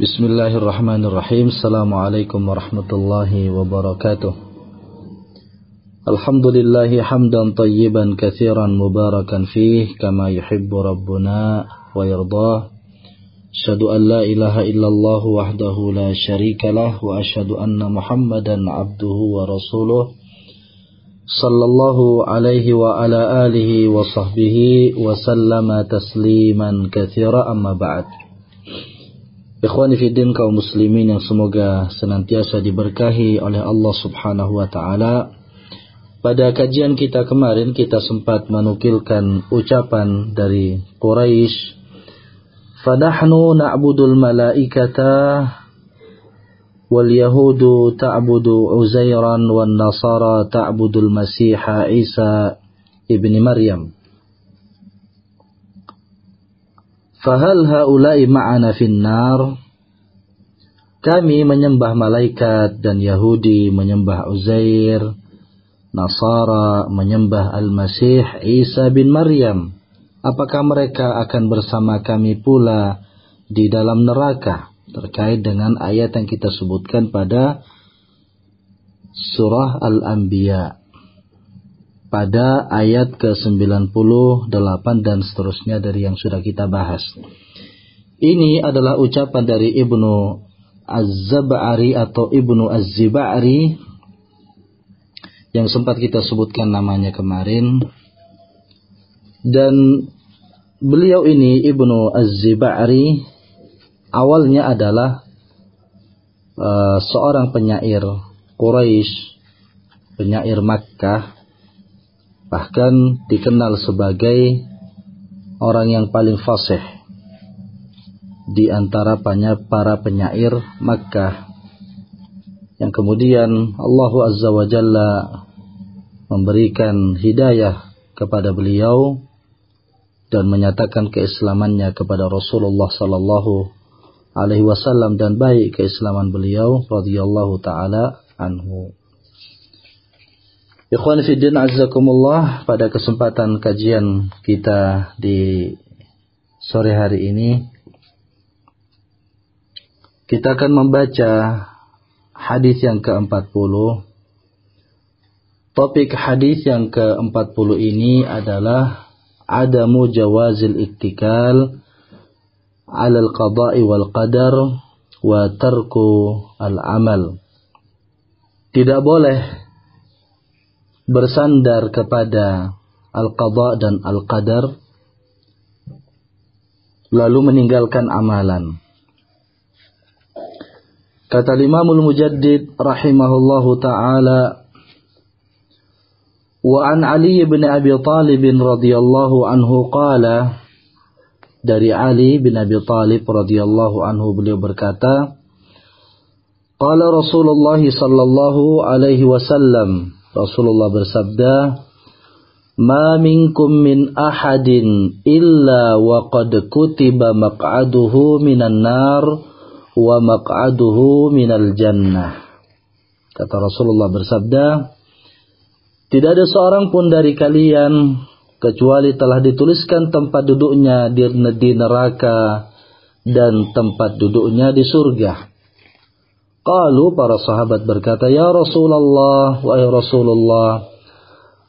بسم الله الرحمن الرحيم السلام عليكم ورحمة الله وبركاته الحمد لله حمدا طيبا كثيرا مباركا فيه كما يحب ربنا ويرضاه أشهد أن لا إله إلا الله وحده لا شريك له وأشهد أن محمدا عبده ورسوله صلى الله عليه وعلى آله وصحبه وسلم تسليما كثيرا أما بعد Ikhwani fiddin kaum muslimin yang semoga senantiasa diberkahi oleh Allah subhanahu wa ta'ala. Pada kajian kita kemarin kita sempat menukilkan ucapan dari Quraisy. Fadahnu na'budul malaikata wal yahudu ta'budu Uzairan wan nasara ta'budul masiha Isa ibni Maryam. Fahal haula'i ma'ana finnar? Kami menyembah malaikat dan Yahudi menyembah Uzair, Nasara menyembah Al-Masih Isa bin Maryam. Apakah mereka akan bersama kami pula di dalam neraka? Terkait dengan ayat yang kita sebutkan pada surah Al-Anbiya pada ayat ke-98 dan seterusnya dari yang sudah kita bahas. Ini adalah ucapan dari Ibnu Az-Zab'ari atau Ibnu Az-Ziba'ri yang sempat kita sebutkan namanya kemarin. Dan beliau ini Ibnu Az-Ziba'ri awalnya adalah uh, seorang penyair Quraisy, penyair Makkah bahkan dikenal sebagai orang yang paling fasih di antara para penyair Makkah yang kemudian Allah Azza wa Jalla memberikan hidayah kepada beliau dan menyatakan keislamannya kepada Rasulullah sallallahu alaihi wasallam dan baik keislaman beliau radhiyallahu taala anhu. Ikhwan Fiddin Azzakumullah pada kesempatan kajian kita di sore hari ini kita akan membaca hadis yang ke-40 Topik hadis yang ke-40 ini adalah adamu jawazil iktikal al-qada'i wal qadar wa tarku al-amal. Tidak boleh bersandar kepada al-qada dan al-qadar lalu meninggalkan amalan. Kata Imamul Mujaddid rahimahullahu taala wa an Ali bin Abi Talib radhiyallahu anhu qala dari Ali bin Abi Talib radhiyallahu anhu beliau berkata Qala Rasulullah sallallahu alaihi wasallam Rasulullah bersabda, "Ma minkum min ahadin illa wa qad kutiba maq'aduhu minan nar wa maq'aduhu minal jannah." Kata Rasulullah bersabda, "Tidak ada seorang pun dari kalian kecuali telah dituliskan tempat duduknya di, neraka dan tempat duduknya di surga." Qalu para sahabat berkata, Ya Rasulullah, wahai Rasulullah,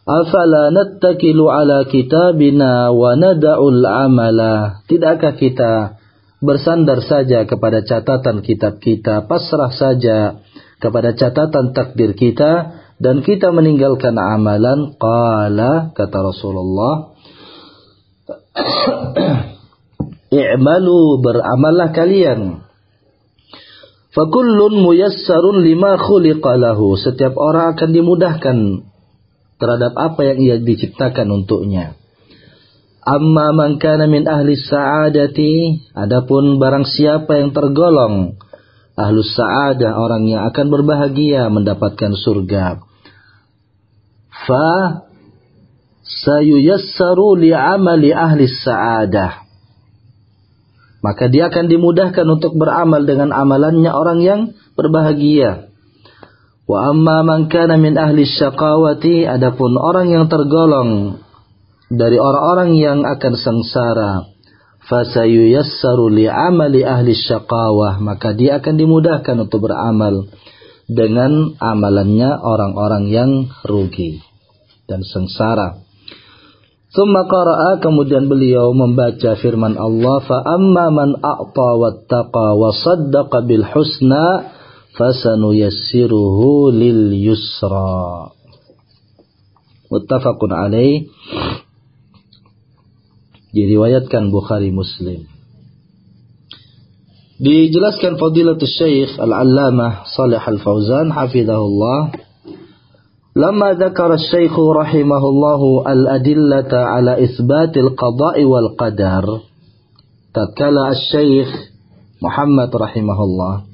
afala nattakilu ala kitabina wa nada'ul amala. Tidakkah kita bersandar saja kepada catatan kitab kita, pasrah saja kepada catatan takdir kita, dan kita meninggalkan amalan? Qala, kata Rasulullah, I'malu beramallah kalian Fakullun muyassarun lima khuliqalahu. Setiap orang akan dimudahkan terhadap apa yang ia diciptakan untuknya. Amma man kana min ahli sa'adati, adapun barang siapa yang tergolong ahlus sa'adah, orang yang akan berbahagia mendapatkan surga. Fa sayuyassaru li'amali ahli sa'adah maka dia akan dimudahkan untuk beramal dengan amalannya orang yang berbahagia. Wa amma man kana min ahli syaqawati adapun orang yang tergolong dari orang-orang yang akan sengsara fasayuyassaru li'amali ahli syaqawah maka dia akan dimudahkan untuk beramal dengan amalannya orang-orang yang rugi dan sengsara. Thumma qara'a kemudian beliau membaca firman Allah fa amma man a'ta wattaqa wa saddaqa bil husna fasanuyassiruhu lil yusra. Muttafaqun alaih diriwayatkan Bukhari Muslim. Dijelaskan Fadilatul Syekh Al-Allamah Salih Al-Fauzan hafizahullah لما ذكر الشيخ رحمه الله الأدلة على إثبات القضاء والقدر tatkala الشيخ Muhammad rahimahullah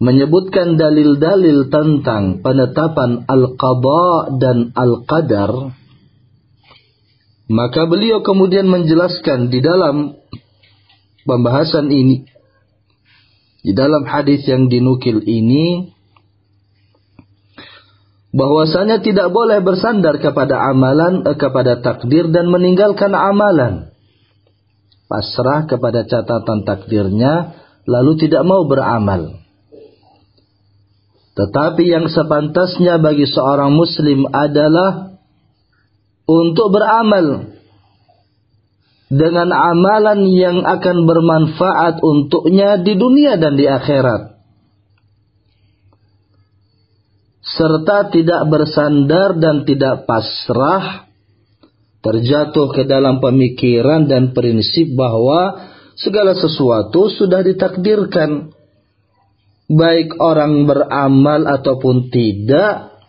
menyebutkan dalil-dalil tentang penetapan al-qada dan al-qadar maka beliau kemudian menjelaskan di dalam pembahasan ini, di dalam hadis yang dinukil ini, bahwasanya tidak boleh bersandar kepada amalan, eh, kepada takdir dan meninggalkan amalan. Pasrah kepada catatan takdirnya, lalu tidak mau beramal. Tetapi yang sepantasnya bagi seorang muslim adalah untuk beramal dengan amalan yang akan bermanfaat untuknya di dunia dan di akhirat. Serta tidak bersandar dan tidak pasrah terjatuh ke dalam pemikiran dan prinsip bahwa segala sesuatu sudah ditakdirkan baik orang beramal ataupun tidak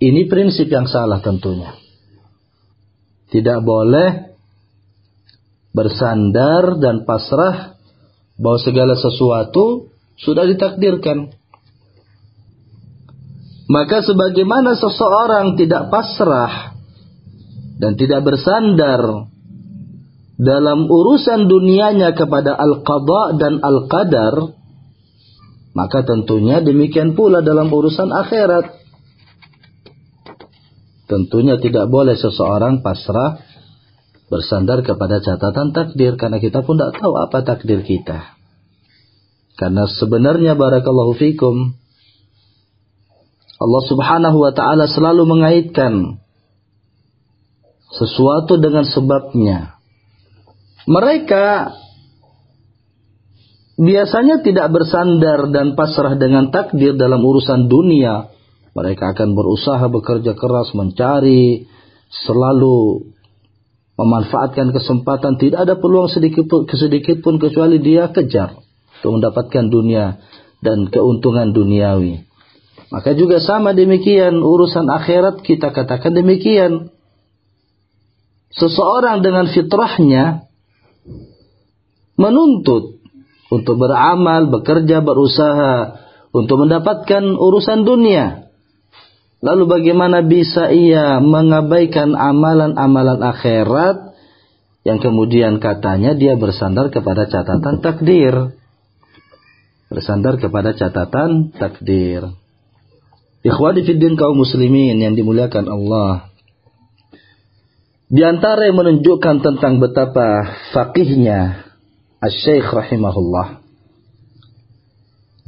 ini prinsip yang salah tentunya tidak boleh bersandar dan pasrah bahwa segala sesuatu sudah ditakdirkan. Maka sebagaimana seseorang tidak pasrah dan tidak bersandar dalam urusan dunianya kepada al-qada dan al-qadar, maka tentunya demikian pula dalam urusan akhirat. Tentunya tidak boleh seseorang pasrah bersandar kepada catatan takdir karena kita pun tidak tahu apa takdir kita. Karena sebenarnya barakallahu fikum Allah Subhanahu wa taala selalu mengaitkan sesuatu dengan sebabnya. Mereka biasanya tidak bersandar dan pasrah dengan takdir dalam urusan dunia mereka akan berusaha bekerja keras mencari selalu memanfaatkan kesempatan tidak ada peluang sedikit pun, sedikit pun kecuali dia kejar untuk mendapatkan dunia dan keuntungan duniawi. Maka juga sama demikian urusan akhirat kita katakan demikian. Seseorang dengan fitrahnya menuntut untuk beramal, bekerja, berusaha untuk mendapatkan urusan dunia. Lalu bagaimana bisa ia mengabaikan amalan-amalan akhirat yang kemudian katanya dia bersandar kepada catatan takdir. Bersandar kepada catatan takdir. Ikhwadi fiddin kaum muslimin yang dimuliakan Allah. Di antara yang menunjukkan tentang betapa faqihnya Asy-Syaikh rahimahullah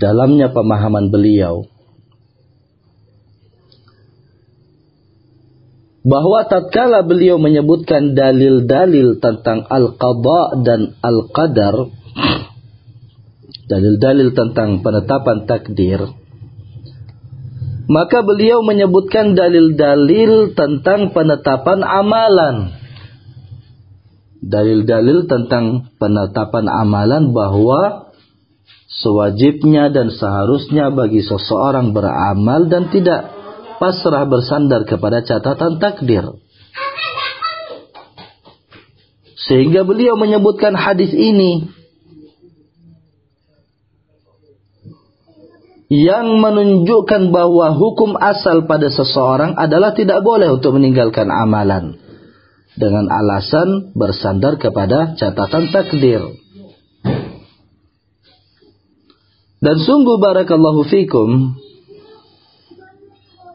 dalamnya pemahaman beliau bahwa tatkala beliau menyebutkan dalil-dalil tentang al-qada dan al-qadar dalil-dalil tentang penetapan takdir maka beliau menyebutkan dalil-dalil tentang penetapan amalan. Dalil-dalil tentang penetapan amalan bahwa sewajibnya dan seharusnya bagi seseorang beramal dan tidak pasrah bersandar kepada catatan takdir. Sehingga beliau menyebutkan hadis ini yang menunjukkan bahwa hukum asal pada seseorang adalah tidak boleh untuk meninggalkan amalan dengan alasan bersandar kepada catatan takdir. Dan sungguh barakallahu fikum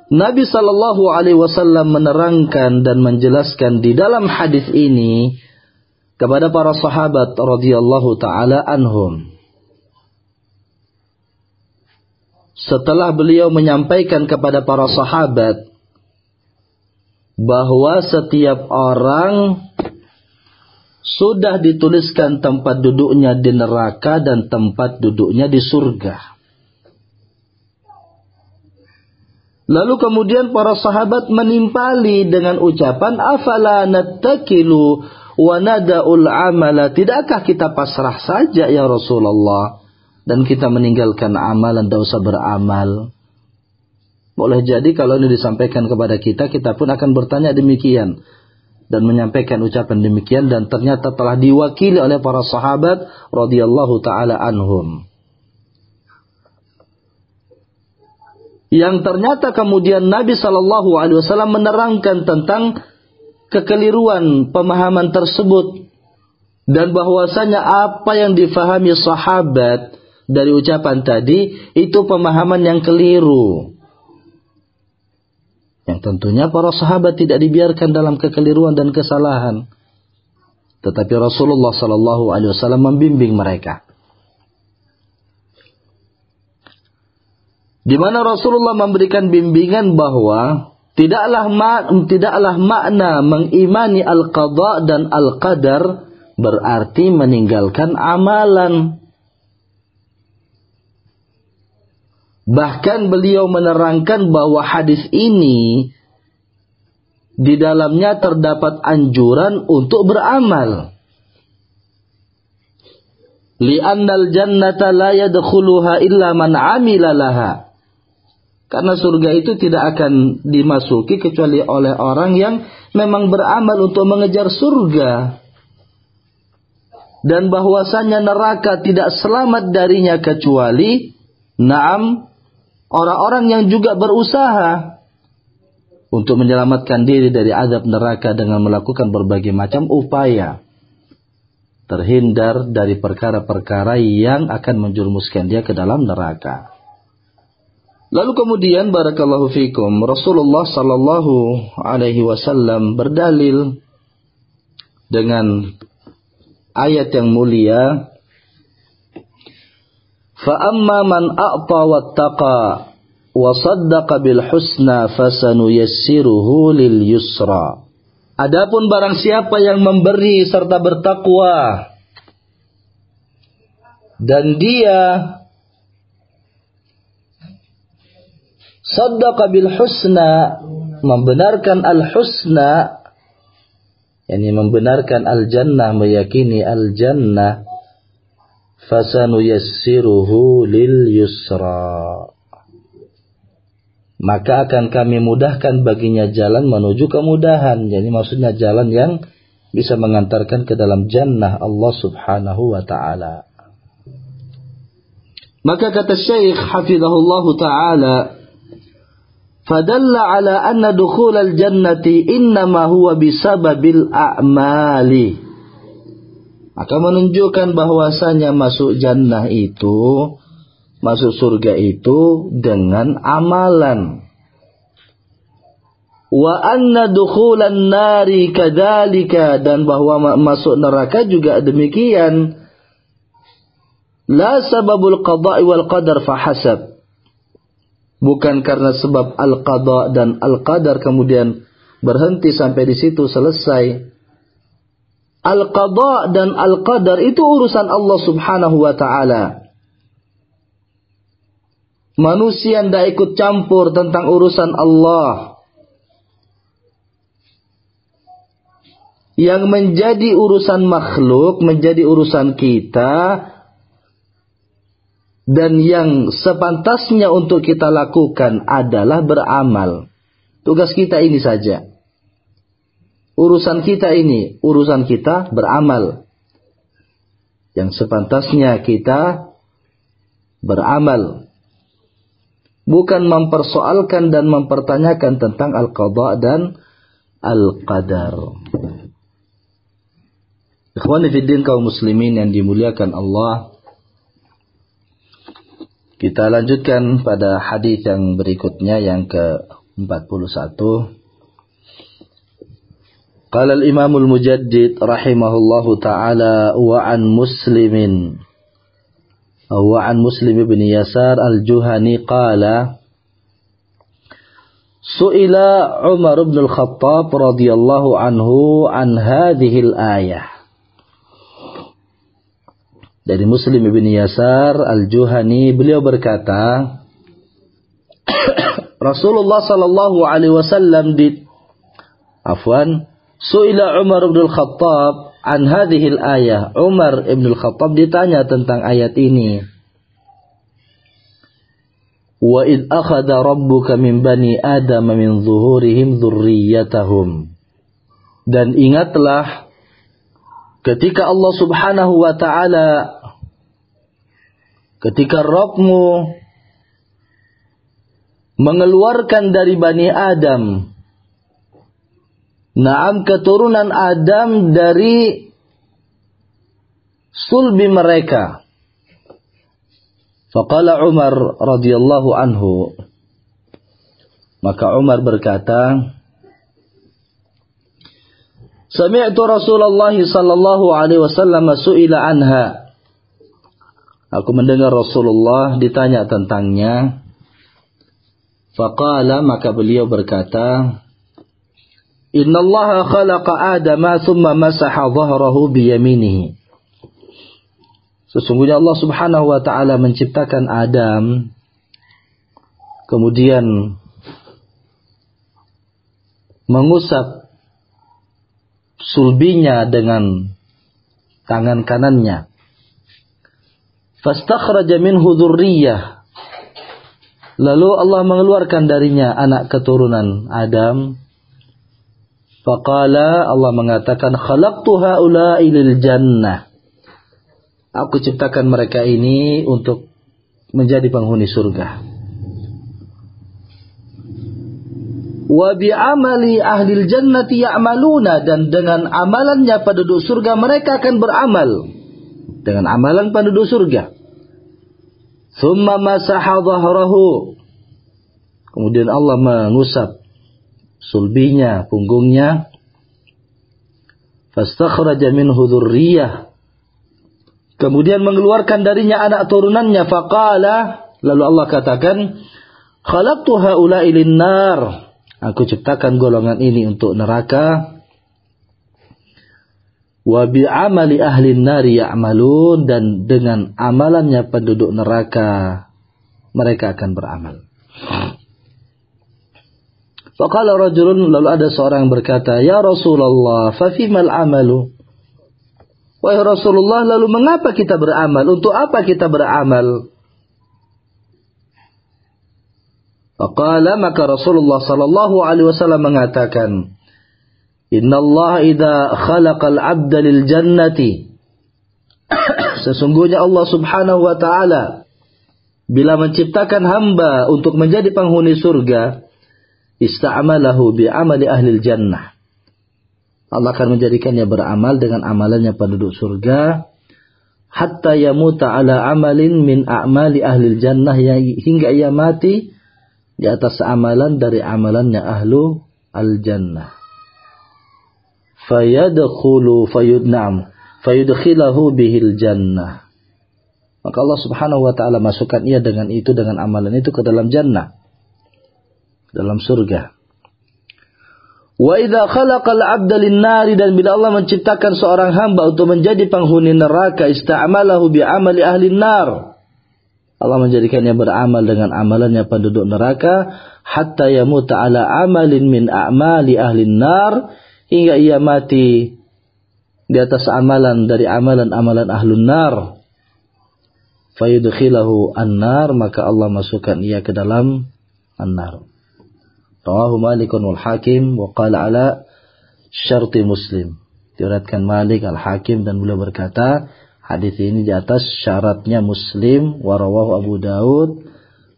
Nabi Shallallahu Alaihi Wasallam menerangkan dan menjelaskan di dalam hadis ini kepada para sahabat radhiyallahu taala anhum. Setelah beliau menyampaikan kepada para sahabat bahwa setiap orang sudah dituliskan tempat duduknya di neraka dan tempat duduknya di surga. Lalu kemudian para sahabat menimpali dengan ucapan afala nattakilu wa nada'ul amala. Tidakkah kita pasrah saja ya Rasulullah dan kita meninggalkan amalan dan usah beramal? Boleh jadi kalau ini disampaikan kepada kita, kita pun akan bertanya demikian dan menyampaikan ucapan demikian dan ternyata telah diwakili oleh para sahabat radhiyallahu taala anhum. Yang ternyata kemudian Nabi Shallallahu Alaihi Wasallam menerangkan tentang kekeliruan pemahaman tersebut dan bahwasanya apa yang difahami sahabat dari ucapan tadi itu pemahaman yang keliru. Yang tentunya para sahabat tidak dibiarkan dalam kekeliruan dan kesalahan. Tetapi Rasulullah Shallallahu Alaihi Wasallam membimbing mereka. Di mana Rasulullah memberikan bimbingan bahwa tidaklah ma tidaklah makna mengimani al-qada dan al-qadar berarti meninggalkan amalan. Bahkan beliau menerangkan bahwa hadis ini di dalamnya terdapat anjuran untuk beramal. Li'annal jannata la yadkhuluha illa man 'amila laha. Karena surga itu tidak akan dimasuki kecuali oleh orang yang memang beramal untuk mengejar surga. Dan bahwasanya neraka tidak selamat darinya kecuali naam orang-orang yang juga berusaha untuk menyelamatkan diri dari azab neraka dengan melakukan berbagai macam upaya terhindar dari perkara-perkara yang akan menjerumuskan dia ke dalam neraka. Lalu kemudian barakallahu fikum Rasulullah sallallahu alaihi wasallam berdalil dengan ayat yang mulia Fa amma man a'ta wattaqa wa saddaqa bil husna fasanuyassiruhu lil yusra. Adapun barang siapa yang memberi serta bertakwa dan dia Saddaqa bil husna membenarkan al husna yakni membenarkan al jannah meyakini al jannah fasanu yassiruhu lil yusra. Maka akan kami mudahkan baginya jalan menuju kemudahan. Jadi maksudnya jalan yang bisa mengantarkan ke dalam jannah Allah Subhanahu wa taala. Maka kata Syekh hafizahullah taala Fadalla ala anna dukhulal jannati innama huwa bisababil a'mali. Maka menunjukkan bahwasanya masuk jannah itu, masuk surga itu dengan amalan. Wa anna dukhulan nari kadalika dan bahwa masuk neraka juga demikian. La sababul qada'i wal qadar fahasab bukan karena sebab al-qada dan al-qadar kemudian berhenti sampai di situ selesai. Al-qada dan al-qadar itu urusan Allah Subhanahu wa taala. Manusia tidak ikut campur tentang urusan Allah. Yang menjadi urusan makhluk, menjadi urusan kita, dan yang sepantasnya untuk kita lakukan adalah beramal. Tugas kita ini saja. Urusan kita ini, urusan kita beramal. Yang sepantasnya kita beramal. Bukan mempersoalkan dan mempertanyakan tentang al-qadha dan al-qadar. Ikhwani fiddin kaum muslimin yang dimuliakan Allah kita lanjutkan pada hadis yang berikutnya yang ke-41. Qala al-Imam al-Mujaddid rahimahullahu taala wa an Muslimin wa an Muslim bin Yasar al-Juhani qala Su'ila Umar bin al-Khattab radhiyallahu anhu an hadhihi al-ayah dari Muslim bin Yasar Al-Juhani beliau berkata Rasulullah sallallahu alaihi wasallam di afwan suila Umar bin Khattab an hadhihi ayah Umar bin Khattab ditanya tentang ayat ini. Wa id akhadha rabbuka min bani adam min zuhurihim dzurriyyatahum dan ingatlah ketika Allah Subhanahu wa taala Ketika Rabbmu mengeluarkan dari Bani Adam Naam keturunan Adam dari sulbi mereka. Faqala Umar radhiyallahu anhu. Maka Umar berkata, Sami'tu Rasulullah sallallahu alaihi wasallam su'ila anha. Aku mendengar Rasulullah ditanya tentangnya. Faqala maka beliau berkata, Inna khalaqa Adam thumma masaha dhahrahu biyaminihi. Sesungguhnya Allah Subhanahu wa taala menciptakan Adam kemudian mengusap sulbinya dengan tangan kanannya fastakhraja minhu lalu Allah mengeluarkan darinya anak keturunan Adam. Faqala Allah mengatakan khalaqtu haula'i lil jannah. Aku ciptakan mereka ini untuk menjadi penghuni surga. Wa bi'amali ahli jannati ya'maluna dan dengan amalannya penduduk surga mereka akan beramal. Dengan amalan penduduk surga. Thumma masaha dhahrahu. Kemudian Allah mengusap sulbinya, punggungnya. Fastakhraja minhu dhurriyyah. Kemudian mengeluarkan darinya anak turunannya. Faqala. Lalu Allah katakan. Khalaqtu haula'i nar. Aku ciptakan golongan ini untuk neraka wa amali ahli nari ya'malun dan dengan amalannya penduduk neraka mereka akan beramal. Faqala rajulun lalu ada seorang berkata, "Ya Rasulullah, fa fimal amalu?" Wahai Rasulullah, lalu mengapa kita beramal? Untuk apa kita beramal? Faqala maka Rasulullah sallallahu alaihi wasallam mengatakan, Inna Allah idha khalaqal abda lil jannati. Sesungguhnya Allah subhanahu wa ta'ala bila menciptakan hamba untuk menjadi penghuni surga, ista'amalahu bi'amali ahli jannah. Allah akan menjadikannya beramal dengan amalannya penduduk surga hatta yamuta ala amalin min a'mali ahli jannah hingga ia mati di atas amalan dari amalannya ahlu al jannah fayadkhulu fayudnam. Fayudkhilahu bihil jannah. Maka Allah Subhanahu wa taala masukkan ia dengan itu dengan amalan itu ke dalam jannah. Dalam surga. Wa idza khalaqal 'abda lin-nari dan bila Allah menciptakan seorang hamba untuk menjadi penghuni neraka ista'malahu bi amali ahli nar. Allah menjadikannya beramal dengan amalannya penduduk neraka hatta yamuta ala amalin min a'mali ahli nar hingga ia mati di atas amalan dari amalan-amalan ahlun nar. Fayudkhilahu an-nar maka Allah masukkan ia ke dalam an-nar. Rawahu malikun wal hakim wa qala ala syarti muslim. Diriwayatkan Malik al-Hakim dan beliau berkata hadis ini di atas syaratnya Muslim wa rawahu Abu Daud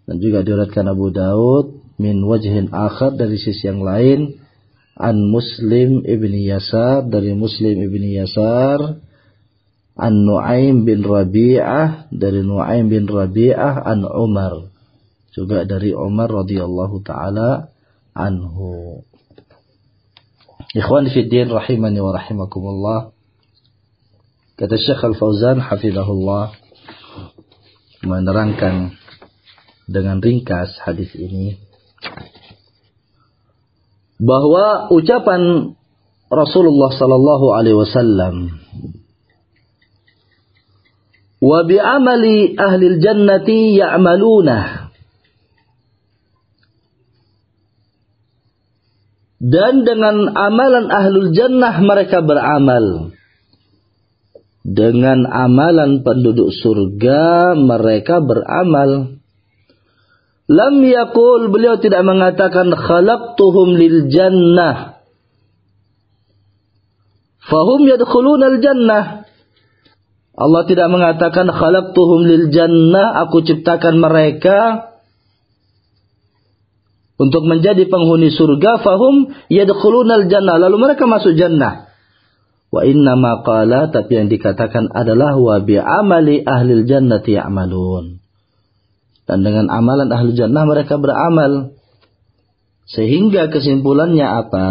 dan juga diriwayatkan Abu Daud min wajhin akhar dari sisi yang lain an Muslim ibni Yasar dari Muslim ibni Yasar. An Nuaim bin Rabi'ah dari Nuaim bin Rabi'ah. An Umar juga dari Umar radhiyallahu taala anhu. Ikhwan Fiddin rahimani wa rahimakumullah. Kata Syekh Al-Fauzan hafizahullah menerangkan dengan ringkas hadis ini bahwa ucapan Rasulullah sallallahu alaihi wasallam wa bi amali ahli jannati ya'maluna dan dengan amalan ahlul jannah mereka beramal. Dengan amalan penduduk surga mereka beramal. Lam yakul beliau tidak mengatakan khalaqtuhum lil jannah. Fahum yadkhulun al jannah. Allah tidak mengatakan khalaqtuhum lil jannah, aku ciptakan mereka untuk menjadi penghuni surga. Fahum yadkhulunal jannah. Lalu mereka masuk jannah. Wa inna ma qala tapi yang dikatakan adalah wa bi amali ahli jannati ya'malun dan dengan amalan ahli jannah mereka beramal. Sehingga kesimpulannya apa?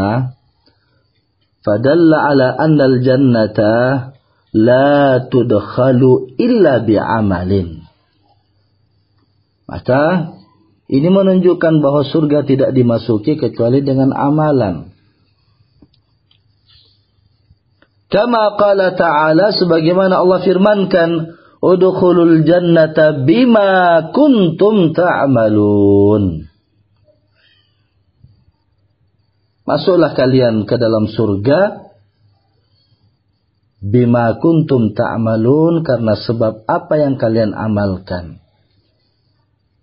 Fadalla ala anna al jannata la tudkhalu illa bi amalin maka ini menunjukkan bahwa surga tidak dimasuki kecuali dengan amalan. Kama qala ta'ala sebagaimana Allah firmankan, "Udkhulul jannata bima kuntum ta'malun." Masuklah kalian ke dalam surga bima kuntum ta'malun karena sebab apa yang kalian amalkan.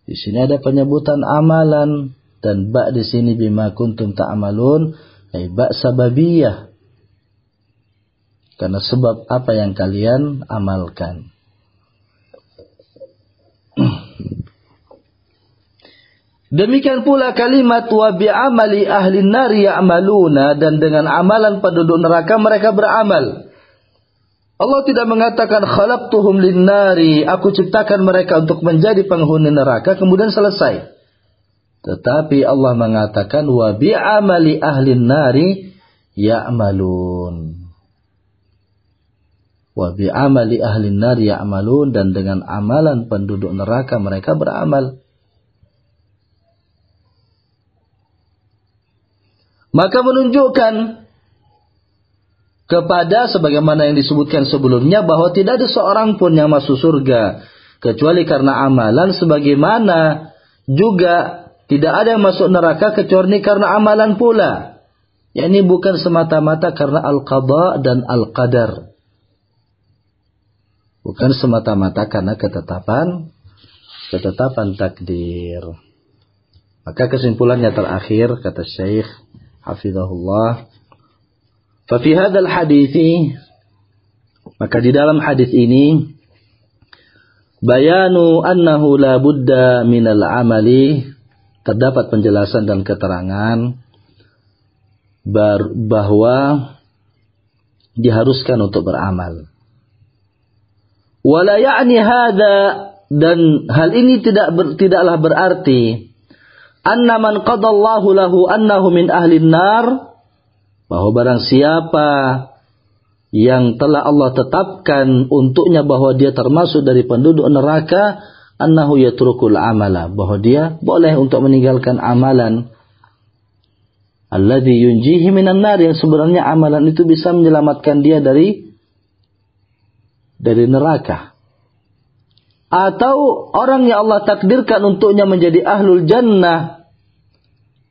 Di sini ada penyebutan amalan dan ba di sini bima kuntum ta'malun ay ba sababiyah. Karena sebab apa yang kalian amalkan. Demikian pula kalimat wa amali ahli nari ya'maluna dan dengan amalan penduduk neraka mereka beramal. Allah tidak mengatakan khalaqtuhum linnari, aku ciptakan mereka untuk menjadi penghuni neraka kemudian selesai. Tetapi Allah mengatakan wa bi'amali ahli nari ya'malun. Wa bi'amali ahli nari ya'malun dan dengan amalan penduduk neraka mereka beramal. Maka menunjukkan kepada sebagaimana yang disebutkan sebelumnya bahwa tidak ada seorang pun yang masuk surga kecuali karena amalan sebagaimana juga tidak ada yang masuk neraka kecuali karena amalan pula. Ya, ini bukan semata-mata karena al-qada dan al-qadar. Bukan semata-mata karena ketetapan ketetapan takdir. Maka kesimpulannya terakhir kata Syekh Hafizahullah Fafi hadal hadithi maka di dalam hadis ini bayanu annahu la budda minal amali terdapat penjelasan dan keterangan bahwa diharuskan untuk beramal. Wala ya'ni hadha dan hal ini tidak ber, tidaklah berarti anna man qadallahu lahu annahu min ahli nar. Bahwa barang siapa yang telah Allah tetapkan untuknya bahwa dia termasuk dari penduduk neraka annahu yatrukul amala. Bahwa dia boleh untuk meninggalkan amalan. Alladhi yunjihi minan nar yang sebenarnya amalan itu bisa menyelamatkan dia dari dari neraka atau orang yang Allah takdirkan untuknya menjadi ahlul jannah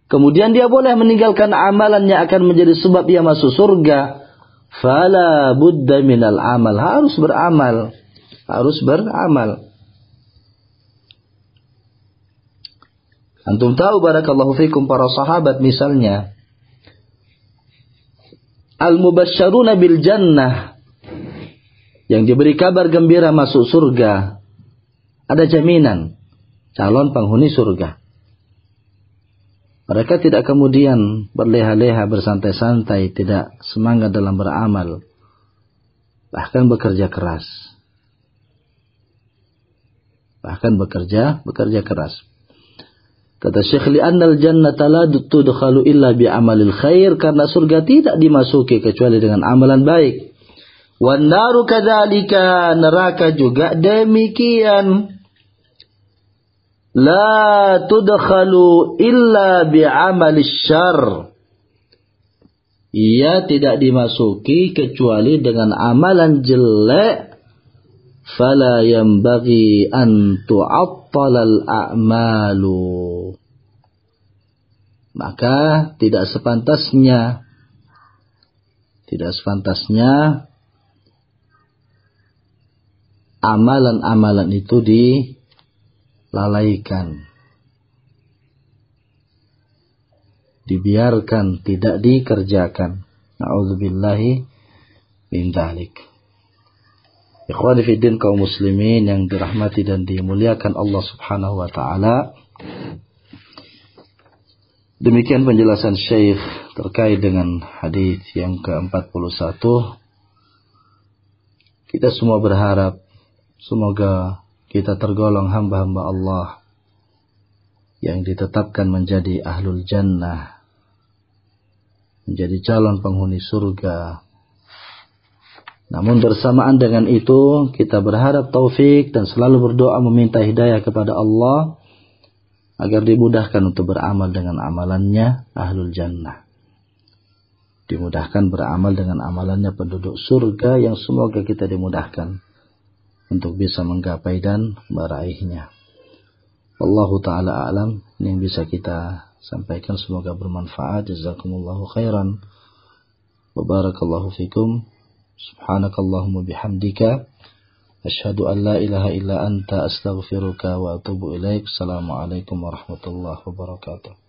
Kemudian dia boleh meninggalkan amalan yang akan menjadi sebab ia masuk surga. Fala budda minal amal. Harus beramal. Harus beramal. Antum tahu barakallahu fikum para sahabat misalnya. Al-mubasyaruna bil jannah. Yang diberi kabar gembira masuk surga. Ada jaminan. Calon penghuni surga. Mereka tidak kemudian berleha-leha, bersantai-santai, tidak semangat dalam beramal. Bahkan bekerja keras. Bahkan bekerja, bekerja keras. Kata Syekh li'annal jannata la tudkhalu illa bi amalil khair karena surga tidak dimasuki kecuali dengan amalan baik. Wan naru neraka juga demikian. Tudkhalu illa bi amalis syarr. Ia tidak dimasuki kecuali dengan amalan jelek. Fala yambagi an tu'attalal a'malu maka tidak sepantasnya tidak sepantasnya amalan-amalan itu dilalaikan dibiarkan tidak dikerjakan. Naudzubillahi min dzalik Ikhwani fiddin kaum muslimin yang dirahmati dan dimuliakan Allah Subhanahu wa taala. Demikian penjelasan Syekh terkait dengan hadis yang ke-41. Kita semua berharap semoga kita tergolong hamba-hamba Allah yang ditetapkan menjadi ahlul jannah, menjadi calon penghuni surga. Namun bersamaan dengan itu kita berharap taufik dan selalu berdoa meminta hidayah kepada Allah agar dimudahkan untuk beramal dengan amalannya ahlul jannah. Dimudahkan beramal dengan amalannya penduduk surga yang semoga kita dimudahkan untuk bisa menggapai dan meraihnya. Allah taala alam. Ini yang bisa kita sampaikan. Semoga bermanfaat. Jazakumullahu khairan. Wabarakallahu fikum. Subhanakallahumma bihamdika. Asyhadu an la ilaha illa anta. Astaghfiruka wa atubu ilaik. Assalamualaikum warahmatullahi wabarakatuh.